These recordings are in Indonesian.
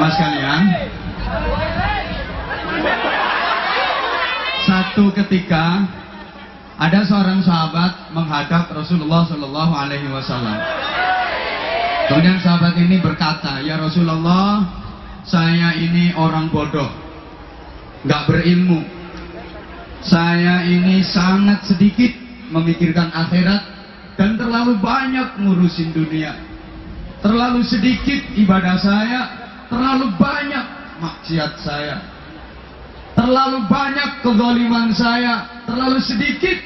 Jamaah sekalian, satu ketika ada seorang sahabat menghadap Rasulullah Shallallahu Alaihi Wasallam. Kemudian sahabat ini berkata, ya Rasulullah, saya ini orang bodoh, nggak berilmu. Saya ini sangat sedikit memikirkan akhirat dan terlalu banyak ngurusin dunia. Terlalu sedikit ibadah saya, terlalu banyak maksiat saya. Terlalu banyak kezaliman saya, terlalu sedikit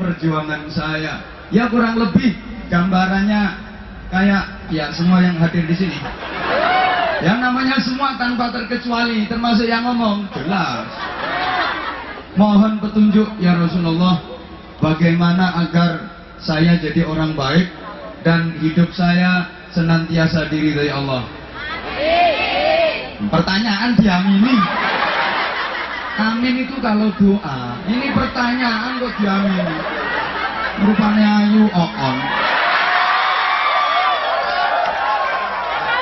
perjuangan saya. Ya kurang lebih gambarannya kayak ya semua yang hadir di sini. Yang namanya semua tanpa terkecuali, termasuk yang ngomong jelas. Mohon petunjuk ya Rasulullah, bagaimana agar saya jadi orang baik dan hidup saya senantiasa diridhai Allah. Pertanyaan diamini. Amin itu kalau doa. Ini pertanyaan kok diamini. Rupanya ayu oon.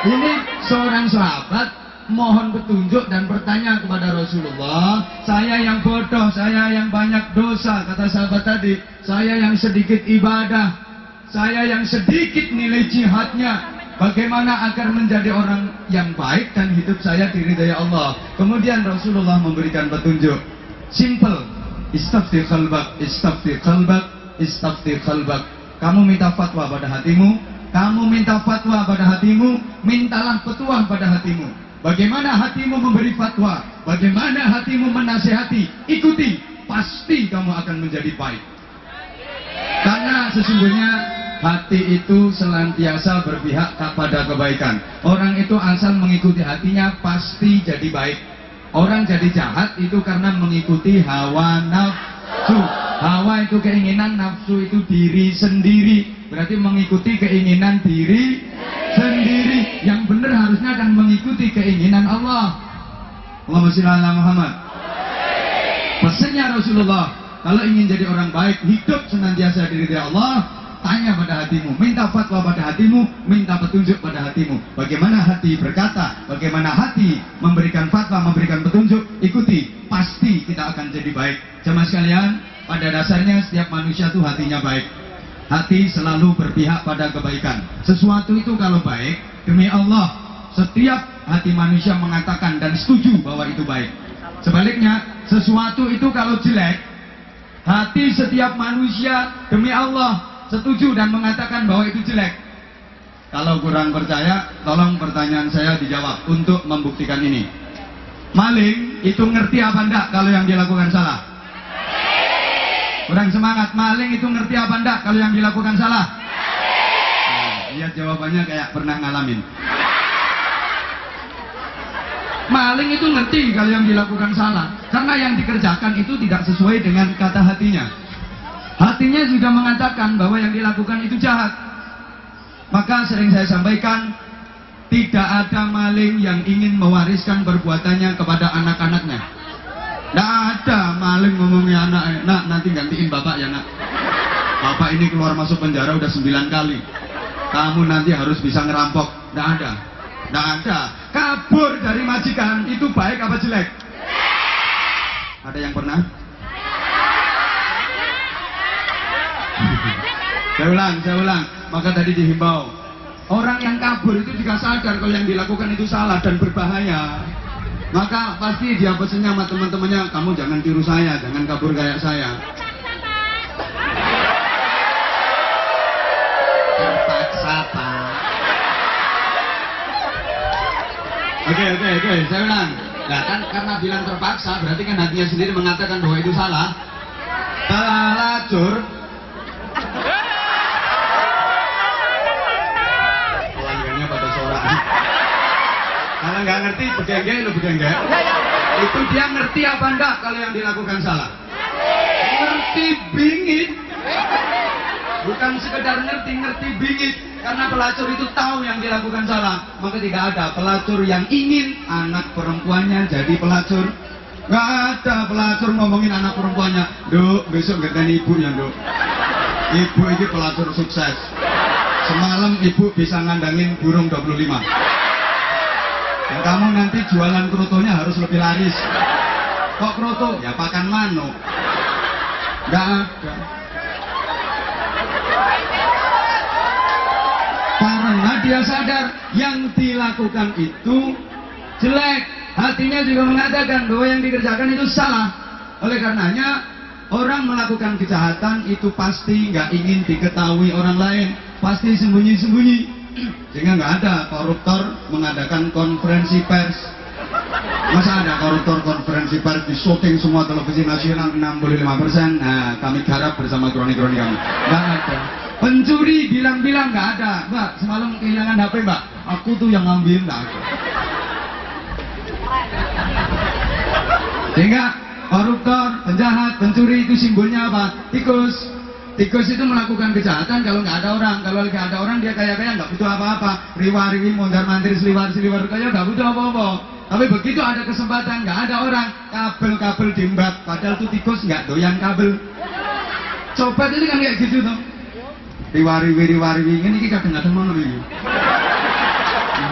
Ini seorang sahabat mohon petunjuk dan bertanya kepada Rasulullah, saya yang bodoh, saya yang banyak dosa, kata sahabat tadi, saya yang sedikit ibadah, saya yang sedikit nilai jihadnya, bagaimana agar menjadi orang yang baik dan hidup saya diridhai Allah. Kemudian Rasulullah memberikan petunjuk, simple, istafti khalbak, istafti khalbak, istafti khalbak. Kamu minta fatwa pada hatimu, kamu minta fatwa pada hatimu, mintalah petuah pada hatimu. Bagaimana hatimu memberi fatwa? Bagaimana hatimu menasehati? Ikuti, pasti kamu akan menjadi baik. Karena sesungguhnya hati itu senantiasa berpihak kepada kebaikan. Orang itu asal mengikuti hatinya pasti jadi baik. Orang jadi jahat itu karena mengikuti hawa nafsu. Hawa itu keinginan, nafsu itu diri sendiri. Berarti mengikuti keinginan diri sendiri. Yang benar harusnya akan mengikuti keinginan Allah. Allahumma sholli ala Muhammad. Pesannya Rasulullah, kalau ingin jadi orang baik, hidup senantiasa diri Allah, tanya pada hatimu, minta fatwa pada hatimu, minta petunjuk pada hatimu. Bagaimana hati berkata, bagaimana hati memberikan fatwa, memberikan petunjuk, ikuti, pasti kita akan jadi baik. Jemaah sekalian, pada dasarnya setiap manusia itu hatinya baik. Hati selalu berpihak pada kebaikan. Sesuatu itu kalau baik, demi Allah, setiap hati manusia mengatakan dan setuju bahwa itu baik. Sebaliknya, sesuatu itu kalau jelek, hati setiap manusia demi Allah setuju dan mengatakan bahwa itu jelek. Kalau kurang percaya, tolong pertanyaan saya dijawab untuk membuktikan ini. Maling itu ngerti apa enggak kalau yang dilakukan salah? Kurang semangat. Maling itu ngerti apa enggak kalau yang dilakukan salah? Nah, lihat jawabannya kayak pernah ngalamin. Maling itu ngerti kalau yang dilakukan salah. Karena yang dikerjakan itu tidak sesuai dengan kata hatinya. Hatinya sudah mengatakan bahwa yang dilakukan itu jahat. Maka sering saya sampaikan, tidak ada maling yang ingin mewariskan perbuatannya kepada anak-anaknya. Tidak ada maling ngomongnya anak, nak nanti gantiin bapak ya nak. Bapak ini keluar masuk penjara udah sembilan kali. Kamu nanti harus bisa ngerampok. Tidak ada. Tidak ada. Kabur dari majikan itu baik apa jelek? Ada yang pernah? Saya ulang, saya ulang. Maka tadi dihimbau. Orang yang kabur itu juga sadar kalau yang dilakukan itu salah dan berbahaya. Maka pasti dia pesennya sama teman-temannya, kamu jangan tiru saya, jangan kabur kayak saya. Terpaksa, Pak. Oke, oke, oke, saya ulang. Nah, kan karena bilang terpaksa, berarti kan hatinya sendiri mengatakan bahwa itu salah. Pelacur. Pelanggannya pada sorak. Kalau nggak ngerti, begengge lu begengge. Itu dia ngerti apa enggak kalau yang dilakukan salah? Ngerti bingit. Bukan sekedar ngerti, ngerti bingit. Karena pelacur itu tahu yang dilakukan salah. Maka tidak ada pelacur yang ingin anak perempuannya jadi pelacur. Gak ada pelacur ngomongin anak perempuannya. Duk, besok ganti ibu ya, Duk. Ibu ini pelacur sukses. Semalam ibu bisa ngandangin burung 25. Dan kamu nanti jualan krotonya harus lebih laris. Kok kroto? Ya pakan manuk. Nggak ada. Karena dia sadar yang dilakukan itu jelek. Hatinya juga mengatakan bahwa yang dikerjakan itu salah. Oleh karenanya orang melakukan kejahatan itu pasti nggak ingin diketahui orang lain, pasti sembunyi-sembunyi. Sehingga nggak ada koruptor mengadakan konferensi pers. Masa ada koruptor konferensi pers di syuting semua televisi nasional 65%? Nah, kami garap bersama kroni-kroni kami. Nggak ada. Pencuri bilang-bilang nggak ada. Mbak, semalam kehilangan HP mbak. Aku tuh yang ngambil nggak. Sehingga koruptor, penjahat, pencuri itu simbolnya apa? Tikus. Tikus itu melakukan kejahatan kalau nggak ada orang. Kalau nggak ada orang dia kaya-kaya nggak butuh apa-apa. Riwa-riwi, mondar mandir, seliwar-seliwar kaya nggak butuh apa-apa. Tapi begitu ada kesempatan nggak ada orang, kabel-kabel dimbak. Padahal tuh tikus nggak doyan kabel. Copet itu kan kayak gitu tuh. Riwa-riwi, riwa-riwi ini kadang-kadang mana ini?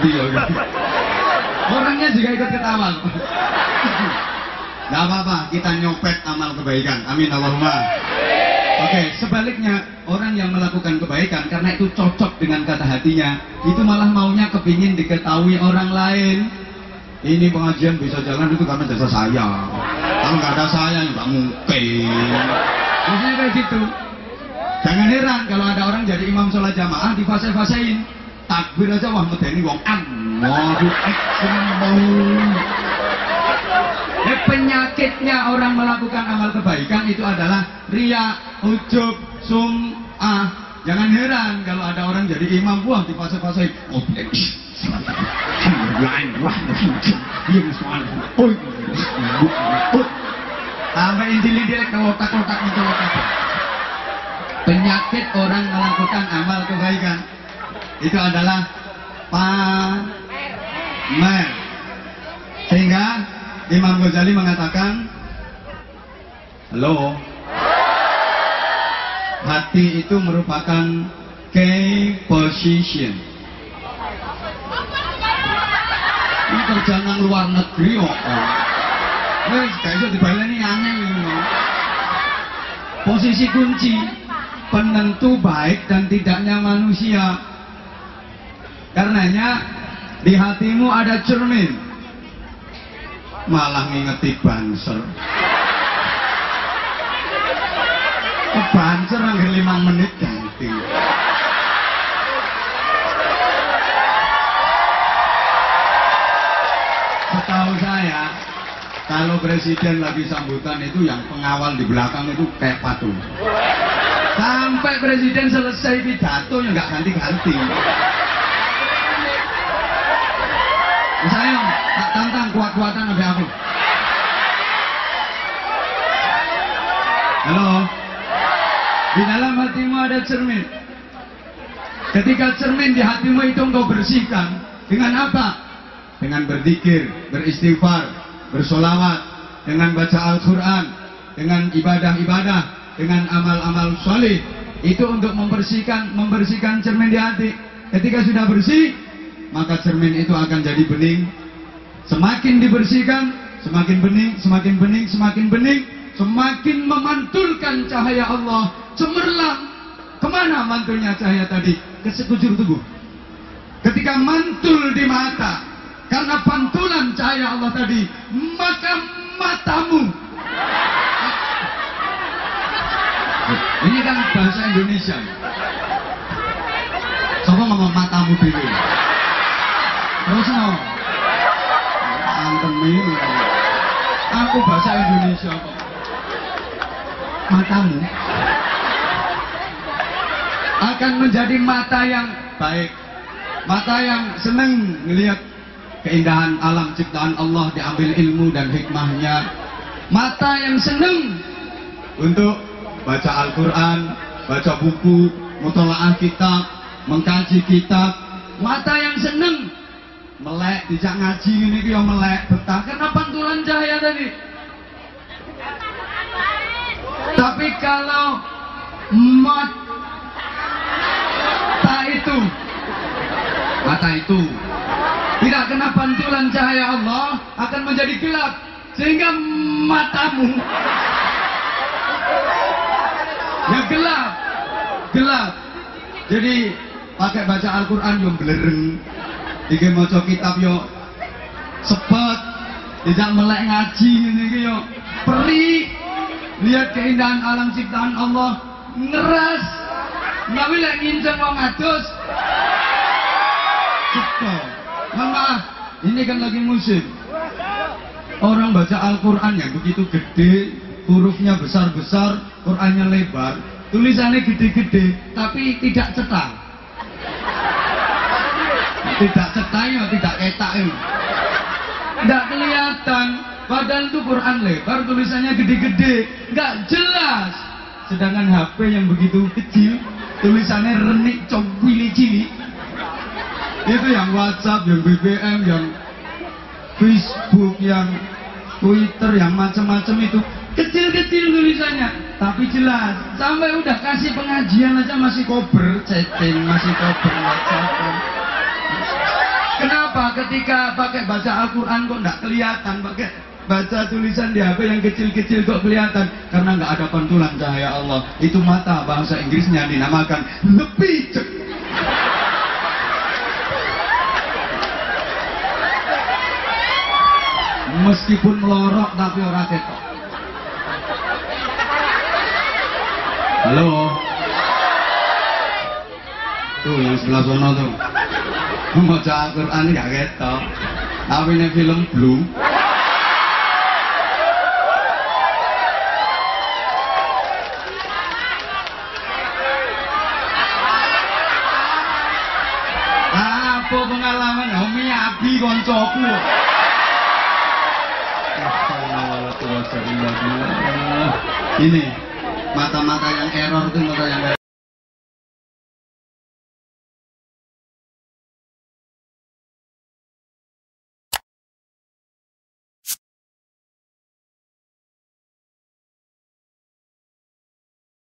Iya. Orangnya juga ikut ketawa. Gak apa-apa, kita nyopet amal kebaikan. Amin Allahumma. Oke, sebaliknya orang yang melakukan kebaikan karena itu cocok dengan kata hatinya, itu malah maunya kepingin diketahui orang lain. Ini pengajian bisa jalan itu karena jasa saya. Kalau nggak ada saya nggak mungkin. Biasanya kayak gitu. Jangan heran kalau ada orang jadi imam sholat jamaah di fase-fasein. Takbir aja wah medeni wong Allahu Akbar. Eh, penyakitnya orang melakukan amal kebaikan itu adalah ria, ujub, sum'ah. Jangan heran kalau ada orang jadi imam. Buah di fase-fase oh, Sampai injili dia ke otak-otak itu otak. Penyakit orang melakukan amal kebaikan. Itu adalah pamer. Sehingga Imam Ghazali mengatakan, halo, hati itu merupakan key position. Ini kerja nang luar negeri kok. Wes, gak iso dibaleni angel ini. Posisi kunci penentu baik dan tidaknya manusia. Karenanya di hatimu ada cermin. Malah ngingeti banser. Banser anggar lima menit ganti. Setahu saya, kalau presiden lagi sambutan itu yang pengawal di belakang itu kayak patung. Sampai presiden selesai pidato ya nggak ganti-ganti. Saya tak tantang kuat-kuatan sampai aku. Halo. Di dalam hatimu ada cermin. Ketika cermin di hatimu itu engkau bersihkan dengan apa? Dengan berzikir, beristighfar, bersolawat, dengan baca Al-Quran, dengan ibadah-ibadah, dengan amal-amal solid. Itu untuk membersihkan, membersihkan cermin di hati. Ketika sudah bersih, maka cermin itu akan jadi bening. Semakin dibersihkan, semakin bening, semakin bening, semakin bening, semakin memantulkan cahaya Allah, cemerlang. Ke mana mantulnya cahaya tadi? Ke sekujur tubuh. Ketika mantul di mata, karena pantulan cahaya Allah tadi, maka matamu. Ini kan bahasa Indonesia. Coba ngomong matamu dulu. Terus no. Antem ini. Aku bahasa Indonesia. Matamu akan menjadi mata yang baik. Mata yang senang melihat keindahan alam ciptaan Allah diambil ilmu dan hikmahnya. Mata yang senang untuk baca Al-Quran, baca buku, mutolaah kitab, mengkaji kitab. Mata yang senang melek dijak ngaji ini dia melek betah karena pantulan cahaya tadi tapi kalau mata mata itu. Tidak kena pantulan cahaya Allah akan menjadi gelap sehingga matamu. Ya gelap. Gelap. Jadi pakai baca Al-Quran yang belereng iki maca kitab yo sepet. Tidak melek ngaji ini yo perih lihat keindahan alam ciptaan Allah. Ngeras. Nggak boleh nginceng wong adus cepat Mohon ini kan lagi musim. Orang baca Al-Quran yang begitu gede hurufnya besar-besar Qurannya lebar. Tulisannya gede-gede tapi tidak cetak. Tidak cetak ya tidak ketak ya. Tidak kelihatan. Padahal itu Quran lebar tulisannya gede-gede. Nggak jelas. Sedangkan HP yang begitu kecil tulisannya renik cowili cili itu yang WhatsApp yang BBM yang Facebook yang Twitter yang macam-macam itu. Kecil-kecil tulisannya tapi jelas. Sampai udah kasih pengajian aja masih kober chatting masih kober WhatsApp. Kenapa ketika pakai baca Al-Quran kok nggak kelihatan? Pakai baca tulisan di HP yang kecil-kecil kok kelihatan? Karena nggak ada pantulan cahaya Allah. Itu mata bahasa Inggrisnya dinamakan lebih cek meskipun melorok tapi ora ketok. Halo? Tuh yang sebelah sana tuh membaca Al-Quran gak ketok. Tapi ini film Blue. Apa pengalaman? Homi Abi koncoku ini mata-mata yang error itu mata yang